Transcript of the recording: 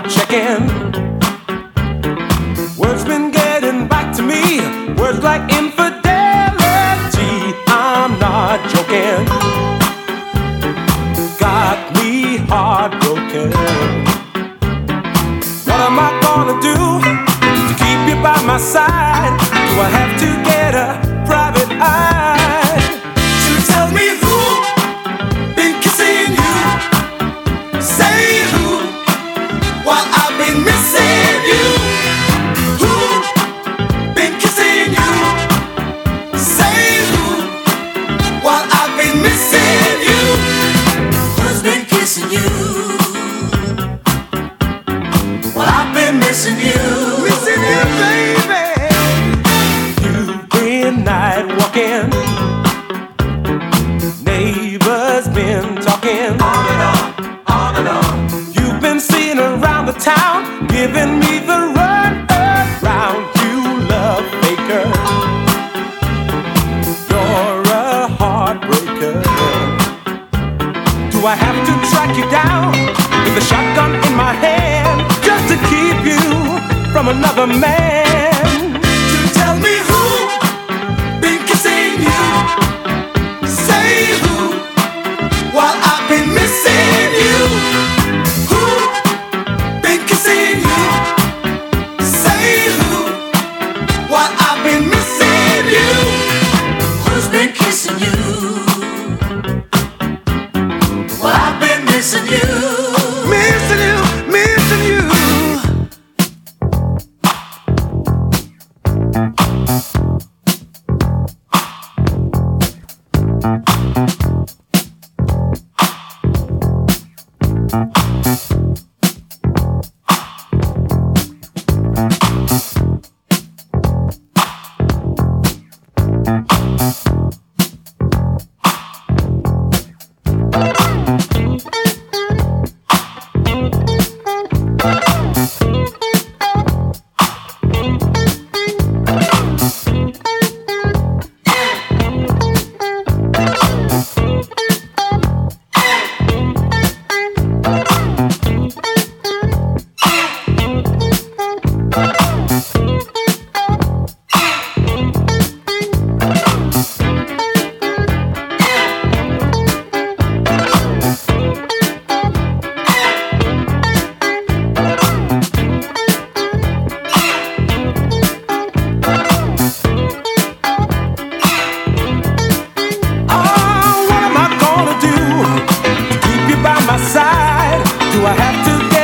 not checking. Words been getting back to me. Words like infidelity. I'm not joking. Got me heartbroken. What am I gonna do to keep you by my side? Do I have to get a Do I have to track you down with a shotgun in my hand just to keep you from another man? Missing you. Missing you, missing you.